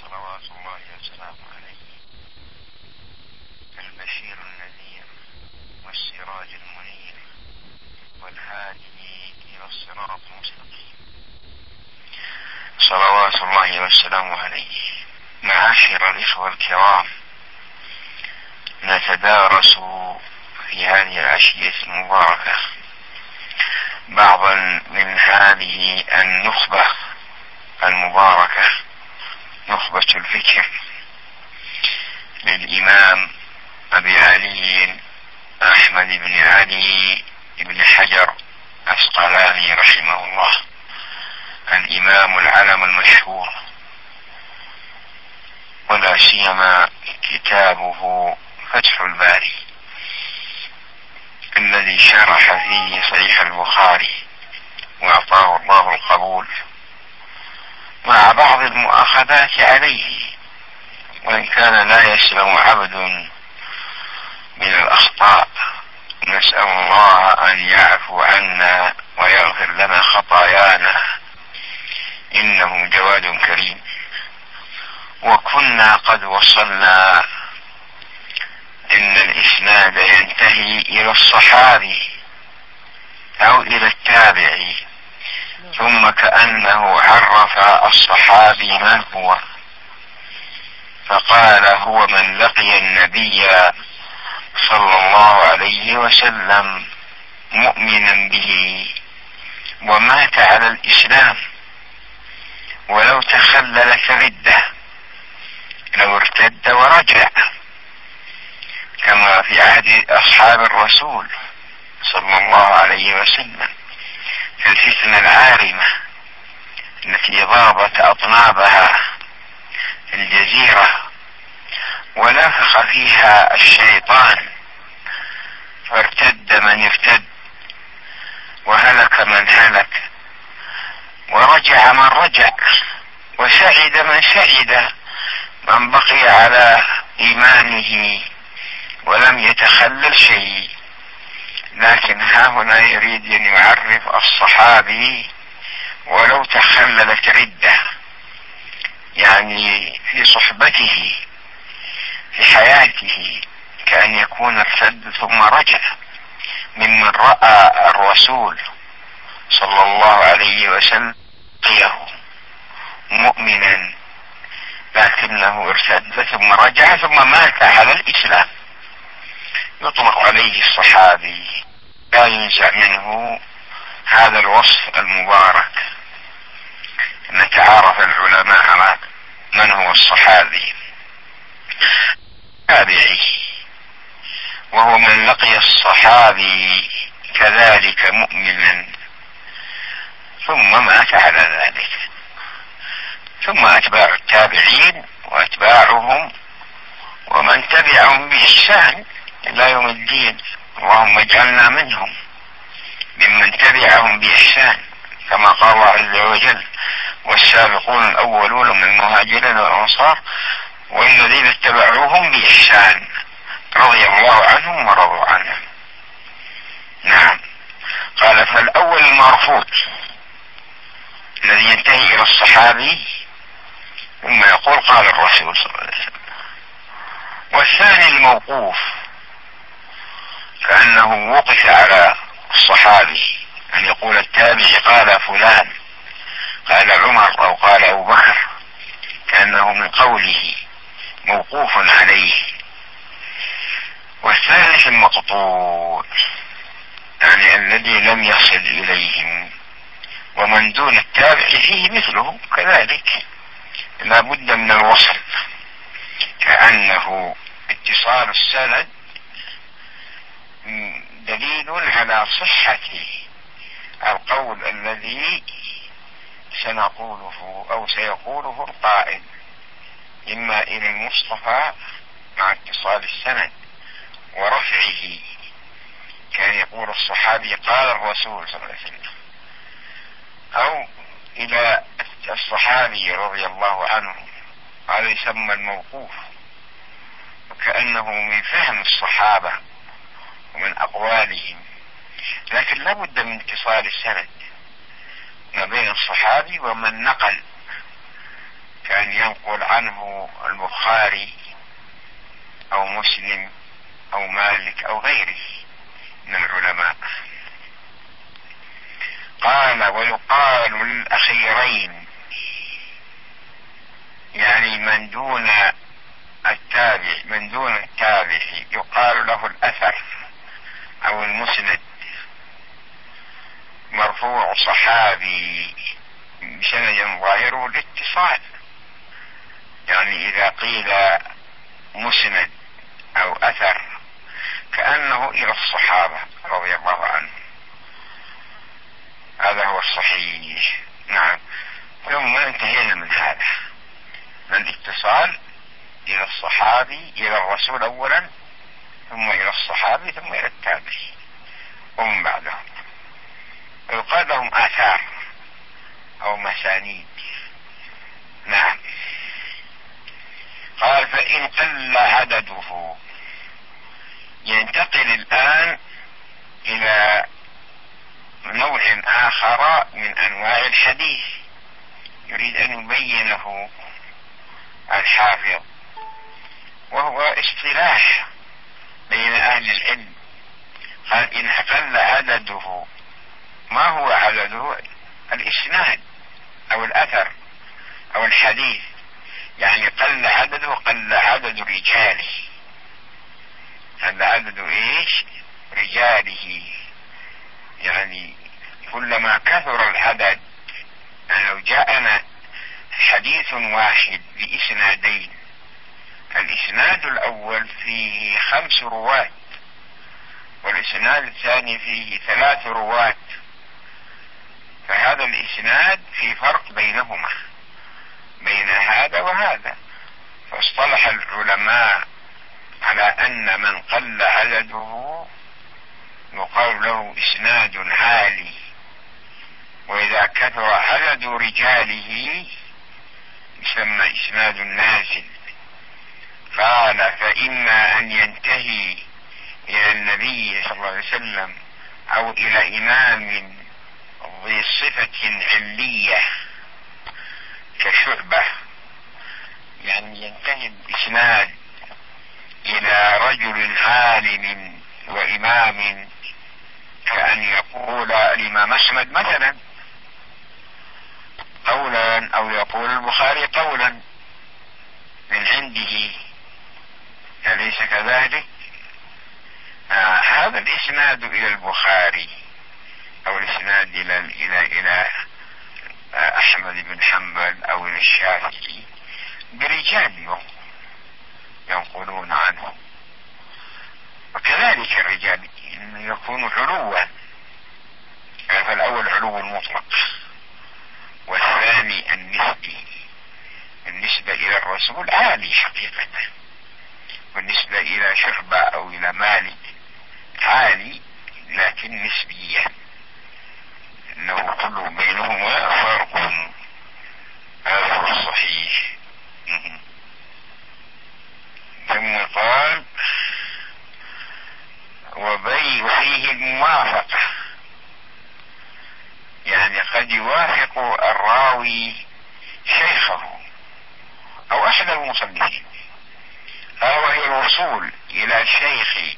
صلوات الله وسلامه عليه. البشير النذير والسراج المنير والهادي إلى الصراط المستقيم. صلوات الله وسلامه عليه. معاشر الإخوة الكرام نتدارس في هذه العشية المباركة بعضا من هذه النخبة المباركة. نخبة الفكر للإمام أبي علي أحمد بن علي بن حجر أسقلاني رحمه الله. الإمام العلم المشهور ولا سيما كتابه فتح الباري الذي شرح فيه صحيح البخاري وأعطاه الله القبول. مع بعض المؤاخذات عليه وإن كان لا يسلم عبد من الأخطاء. نسأل الله أن يعفو عنا ويغفر لنا خطايانا. إنه جواد كريم. وكنا قد وصلنا إن الإسناد ينتهي إلى الصحابي أو إلى التابعي. ثم كأنه عرف الصحابي من هو. فقال هو من لقي النبي صلى الله عليه وسلم مؤمنا به ومات على الإسلام. ولو تخللت ردة لو ارتد ورجع كما في عهد أصحاب الرسول صلى الله عليه وسلم. في الفتنة العارمة التي ضربت أطنابها الجزيرة ونفخ فيها الشيطان. فارتد من ارتد وهلك من هلك ورجع من رجع وسعد من سعد. من بقي على إيمانه ولم يتخلل شيء. لكن ها هنا يريد أن يعرف الصحابي ولو تخللت ردة. يعني في صحبته في حياته كأن يكون ارتد ثم رجع ممن رأى الرسول صلى الله عليه وسلم مؤمنا لكنه ارتد ثم رجع ثم مات على الإسلام. يطلق عليه الصحابي. لا ينزع منه هذا الوصف المبارك. نتعارف العلماء على من هو الصحابي. تابعي. وهو من لقي الصحابي كذلك مؤمنا. ثم مات على ذلك. ثم أتباع التابعين وأتباعهم ومن تبعهم بإحسان إلى يوم الدين اللهم اجعلنا منهم ممن تبعهم بإحسان كما قال الله عز وجل والسابقون الأولون من المهاجرين والأنصار والذين اتبعوهم بإحسان رضي الله عنهم ورضوا عنه. نعم. قال فالأول المرفوض الذي ينتهي إلى الصحابي ثم يقول قال الرسول صلى الله عليه وسلم. والثاني الموقوف كأنه وقف على الصحابي أن يقول التابعي قال فلان قال عمر أو قال أبو بكر كأنه من قوله موقوف عليه. والثالث المقطوع يعني الذي لم يصل إليهم ومن دون التابع فيه مثله كذلك. لا بد من الوصل كأنه اتصال السند دليل على صحة القول الذي سنقوله أو سيقوله القائل إما إلى المصطفى مع اتصال السند ورفعه. كان يقول الصحابي قال الرسول صلى الله عليه وسلم أو إلى الصحابي رضي الله عنه هذا يسمى الموقوف وكأنه من فهم الصحابة. ومن أقوالهم. لكن لابد من اتصال السند ما بين الصحابي ومن نقل كان ينقل عنه البخاري أو مسلم أو مالك أو غيره من العلماء. قال ويقال للأخيرين يعني من دون التابع من دون التابع يقال له الأثر. أو المسند مرفوع صحابي بسند ظاهره الاتصال يعني إذا قيل مسند أو أثر كأنه إلى الصحابة رضي الله عنهم. هذا هو الصحيح. نعم. ثم انتهينا من هذا. من الاتصال إلى الصحابي إلى الرسول أولا ثم إلى الصحابي ثم إلى التابعي ومن بعدهم. ويقال لهم آثار أو مسانيد. نعم. قال فإن قل عدده. ينتقل الآن إلى نوع آخر من أنواع الحديث. يريد أن يبينه الحافظ وهو اصطلاح بين أهل العلم. قال إن قل عدده ما هو عدده؟ الإسناد أو الأثر أو الحديث. يعني قل عدده قل عدد رجاله. قل عدد إيش؟ رجاله. يعني كلما كثر العدد يعني لو جاءنا حديث واحد بإسنادين الإسناد الأول فيه خمس رواة والإسناد الثاني فيه ثلاث رواة. فهذا الإسناد في فرق بينهما بين هذا وهذا. فاصطلح العلماء على أن من قل عدده يقال له إسناد عالي. وإذا كثر عدد رجاله يسمى إسناد نازل. قال فإما أن ينتهي إلى النبي صلى الله عليه وسلم أو إلى إمام ذي صفة علية كشعبة يعني ينتهي الإسناد إلى رجل عالم وإمام كأن يقول الإمام أحمد مثلا قولا أو يقول البخاري قولا من عنده. أليس كذلك؟ آه هذا الإسناد إلى البخاري أو الإسناد إلى إلى إلى آه، أحمد بن حنبل أو إلى الشافعي برجال ينقلون عنه. وكذلك الرجال يكون علوا فالأول علو المطلق والثاني النسبي النسبة إلى الرسول عالي حقيقة. والنسبة إلى شعبة أو إلى مالك عالي لكن نسبيا انه كل بينهما فرق هذا هو الصحيح ثم قال وبي وفيه الموافقة يعني قد يوافق الراوي شيخه أو احد المصنفين أو هي الوصول إلى شيخ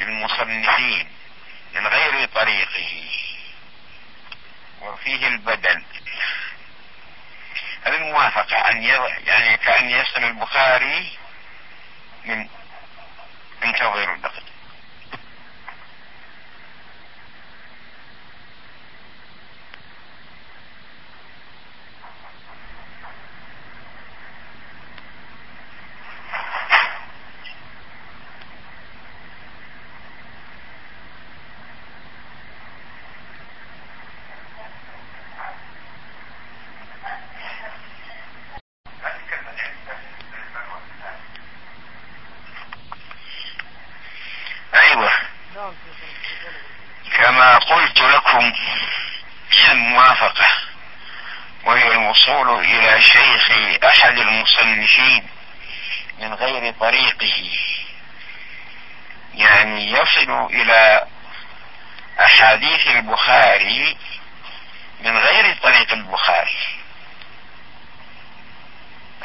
احد المصنفين من غير طريقه. وفيه البدل. الموافقة أن يعني كأن يسأل البخاري من انتظروا دقيقة كما قلت لكم هي الموافقة وهي الوصول إلى شيخ أحد المصنفين من غير طريقه. يعني يصل إلى أحاديث البخاري من غير طريق البخاري.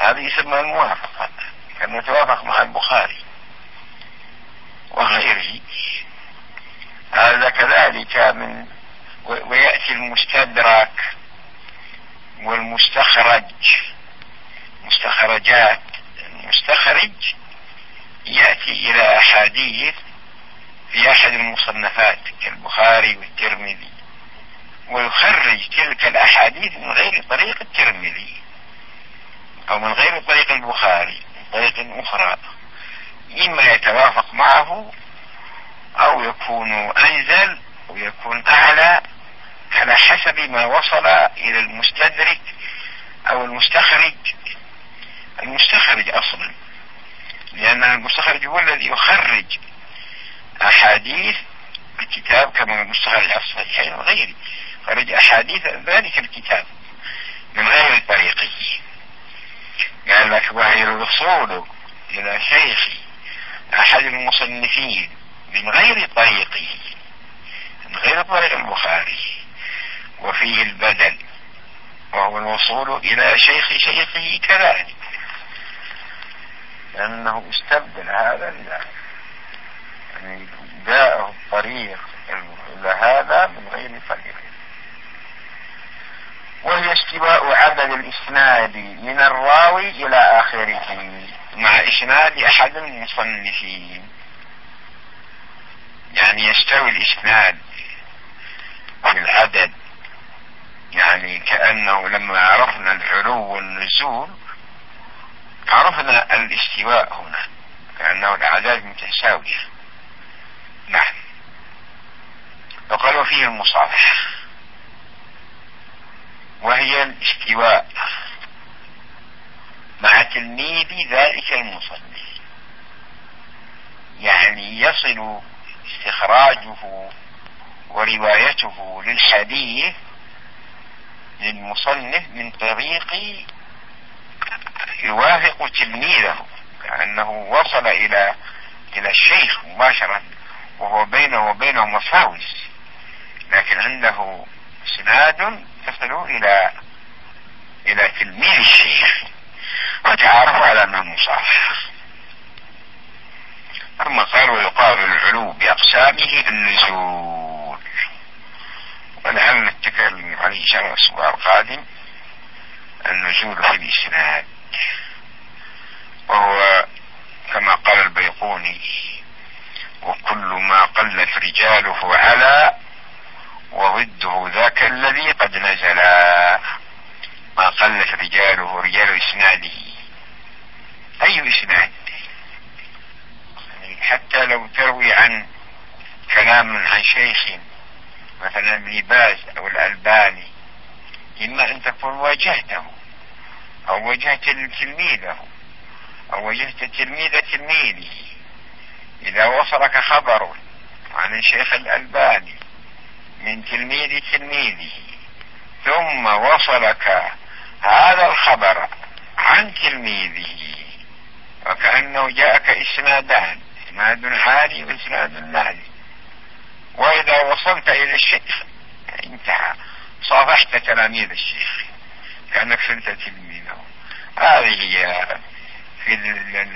هذا يسمى الموافقة كان يتوافق مع البخاري وغيره. هذا كذلك من ويأتي المستدرك والمستخرج مستخرجات المستخرج يأتي إلى أحاديث في أحد المصنفات كالبخاري والترمذي ويخرج تلك الأحاديث من غير طريق الترمذي أو من غير طريق البخاري من طريق أخرى. إما يتوافق معه أو يكون أنزل ويكون أعلى على حسب ما وصل إلى المستدرك أو المستخرج. المستخرج أصلا. لأن المستخرج هو الذي يخرج أحاديث الكتاب كما المستخرج على الصحيحين وغيره. خرج أحاديث ذلك الكتاب من غير طريقه. قال لك وهي الوصول إلى شيخ أحد المصنفين من غير طريقه. من غير طريق البخاري. وفيه البدل. وهو الوصول إلى شيخ شيخه كذلك. لأنه استبدل هذا لذلك يعني جاءه الطريق إلى هذا من غير طريق وهي استواء عدد الإسناد من الراوي إلى آخره. مع إسناد أحد المصنفين. يعني يستوي الإسناد في العدد يعني كأنه لما عرفنا العلو والنزول عرفنا الاستواء هنا كأنه الأعداد متساوية. نعم. وقالوا فيه المصافحة. وهي الاستواء. مع تلميذ ذلك المصنف يعني يصل استخراجه وروايته للحديث للمصنف من طريق يوافق تلميذه كأنه وصل إلى إلى الشيخ مباشرة وهو بينه وبينه مفاوز لكن عنده إسناد تصل إلى إلى تلميذ الشيخ. وتعارفوا على أنه مصافحة ثم قال ويقال العلو بأقسامه النزول. ولعل نتكلم عليه إن شاء الله الأسبوع القادم. النزول في الإسناد وهو كما قال البيقوني وكل ما قلت رجاله على وضده ذاك الذي قد نزل. ما قلت رجاله رجال إسناده أي إسناد؟ يعني حتى لو تروي عن كلام عن شيخ مثلا ابن باز أو الألباني إما أن تكون واجهته. أو وجهت تلميذه أو وجهت تلميذ تلميذه إذا وصلك خبر عن الشيخ الألباني من تلميذ تلميذه ثم وصلك هذا الخبر عن تلميذه وكأنه جاءك إسنادان إسناد عالي وإسناد نادي وإذا وصلت إلى الشيخ انتهى. صافحت تلاميذ الشيخ. كأنك صرت تلميذه هذه في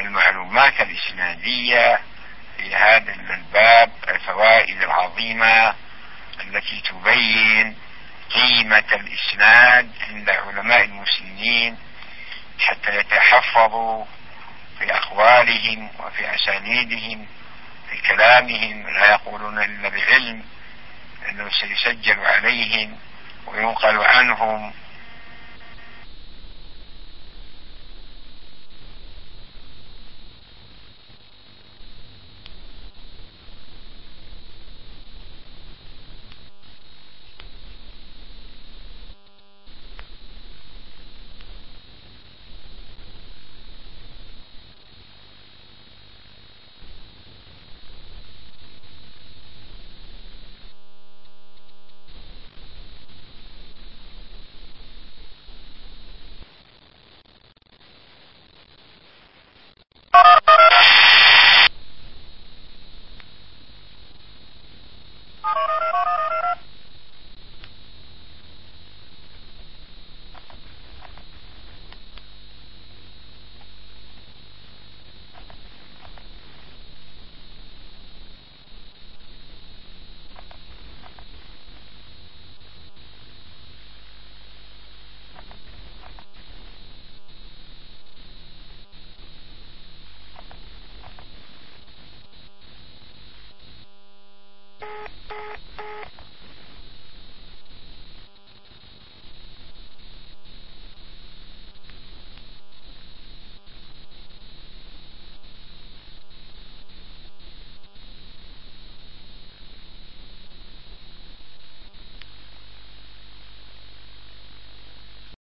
المعلومات الإسنادية في هذا الباب الفوائد العظيمة التي تبين قيمة الإسناد عند علماء المسلمين حتى يتحفظوا في أقوالهم وفي أسانيدهم في كلامهم. لا يقولون إلا بعلم أنه سيسجل عليهم وينقل عنهم